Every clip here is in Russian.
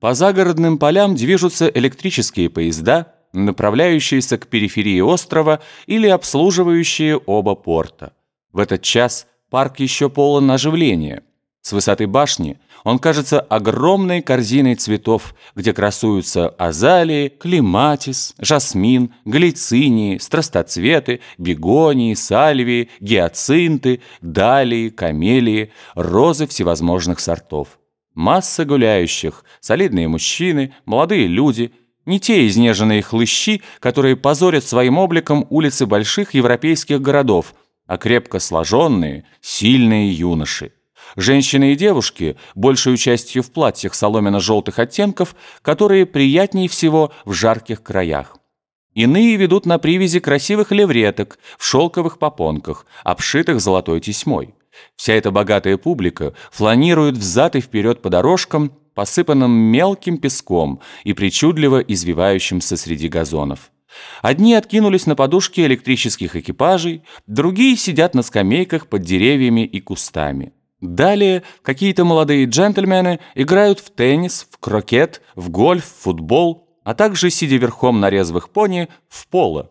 По загородным полям движутся электрические поезда, направляющиеся к периферии острова или обслуживающие оба порта. В этот час парк еще полон оживления. С высоты башни он кажется огромной корзиной цветов, где красуются азалии, клематис, жасмин, глицинии, страстоцветы, бегонии, сальвии, гиацинты, далии, камелии, розы всевозможных сортов. Масса гуляющих, солидные мужчины, молодые люди, не те изнеженные хлыщи, которые позорят своим обликом улицы больших европейских городов, а крепко сложенные, сильные юноши. Женщины и девушки, большую частью в платьях соломенно-желтых оттенков, которые приятнее всего в жарких краях. Иные ведут на привязи красивых левреток в шелковых попонках, обшитых золотой тесьмой. Вся эта богатая публика фланирует взад и вперед по дорожкам, посыпанным мелким песком и причудливо извивающимся среди газонов. Одни откинулись на подушки электрических экипажей, другие сидят на скамейках под деревьями и кустами. Далее какие-то молодые джентльмены играют в теннис, в крокет, в гольф, в футбол, а также, сидя верхом на резвых пони, в поло.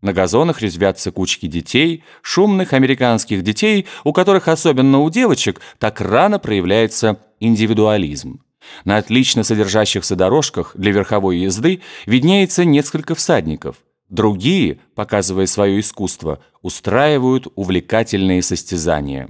На газонах резвятся кучки детей, шумных американских детей, у которых, особенно у девочек, так рано проявляется индивидуализм. На отлично содержащихся дорожках для верховой езды виднеется несколько всадников. Другие, показывая свое искусство, устраивают увлекательные состязания.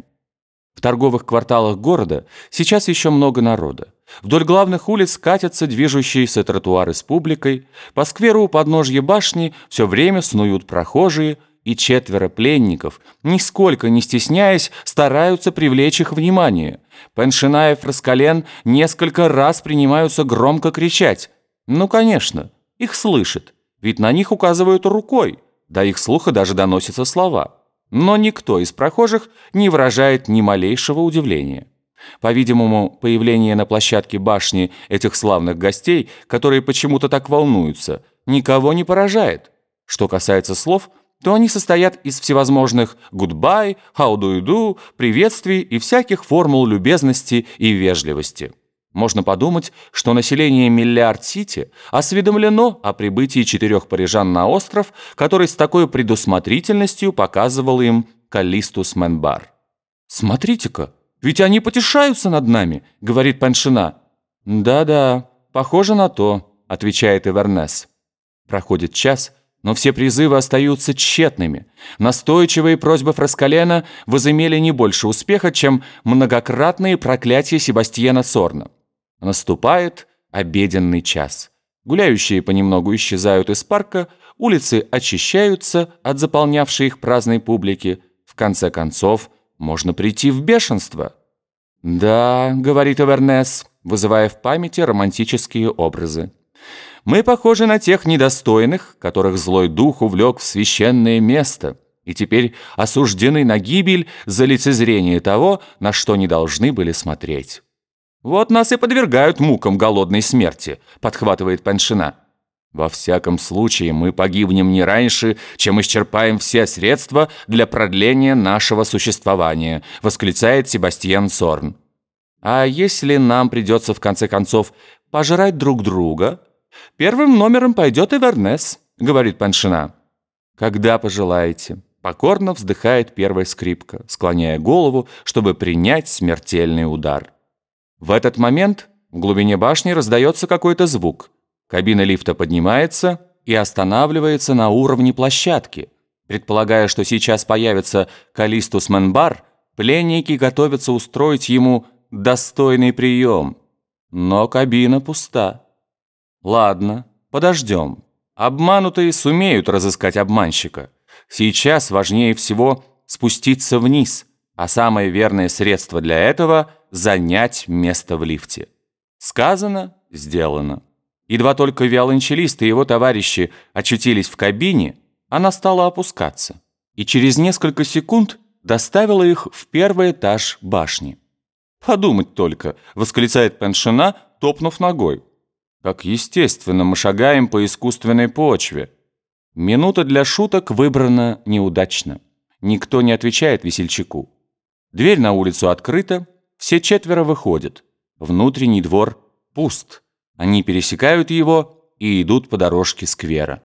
В торговых кварталах города сейчас еще много народа. Вдоль главных улиц катятся движущиеся тротуары с публикой, по скверу у подножья башни все время снуют прохожие, и четверо пленников, нисколько не стесняясь, стараются привлечь их внимание. Пеншина и Фраскален несколько раз принимаются громко кричать. Ну, конечно, их слышат, ведь на них указывают рукой, до их слуха даже доносятся слова. Но никто из прохожих не выражает ни малейшего удивления. По-видимому, появление на площадке башни этих славных гостей, которые почему-то так волнуются, никого не поражает. Что касается слов, то они состоят из всевозможных «goodbye», «how do you do», приветствий и всяких формул любезности и вежливости. Можно подумать, что население Миллиард-Сити осведомлено о прибытии четырех парижан на остров, который с такой предусмотрительностью показывал им Калистус Менбар. «Смотрите-ка, ведь они потешаются над нами», — говорит Паншина. «Да-да, похоже на то», — отвечает Эвернес. Проходит час, но все призывы остаются тщетными. Настойчивые просьбы Фраскалена возымели не больше успеха, чем многократные проклятия Себастьяна Сорна. Наступает обеденный час. Гуляющие понемногу исчезают из парка, улицы очищаются от заполнявшей их праздной публики. В конце концов, можно прийти в бешенство. «Да», — говорит Эвернес, вызывая в памяти романтические образы. «Мы похожи на тех недостойных, которых злой дух увлек в священное место» и теперь осуждены на гибель за лицезрение того, на что не должны были смотреть. «Вот нас и подвергают мукам голодной смерти», — подхватывает Паншина. «Во всяком случае, мы погибнем не раньше, чем исчерпаем все средства для продления нашего существования», — восклицает Себастьян Сорн. «А если нам придется, в конце концов, пожрать друг друга?» «Первым номером пойдет Эвернес», — говорит Паншина. «Когда пожелаете». Покорно вздыхает первая скрипка, склоняя голову, чтобы принять смертельный удар. В этот момент в глубине башни раздается какой-то звук. Кабина лифта поднимается и останавливается на уровне площадки. Предполагая, что сейчас появится Калистус Менбар, пленники готовятся устроить ему достойный прием. Но кабина пуста. Ладно, подождем. Обманутые сумеют разыскать обманщика. Сейчас важнее всего спуститься вниз, а самое верное средство для этого – занять место в лифте. Сказано, сделано. Едва только виолончелист и его товарищи очутились в кабине, она стала опускаться. И через несколько секунд доставила их в первый этаж башни. «Подумать только!» — восклицает Пеншина, топнув ногой. «Как естественно, мы шагаем по искусственной почве». Минута для шуток выбрана неудачно. Никто не отвечает весельчаку. Дверь на улицу открыта, все четверо выходят. Внутренний двор пуст. Они пересекают его и идут по дорожке сквера.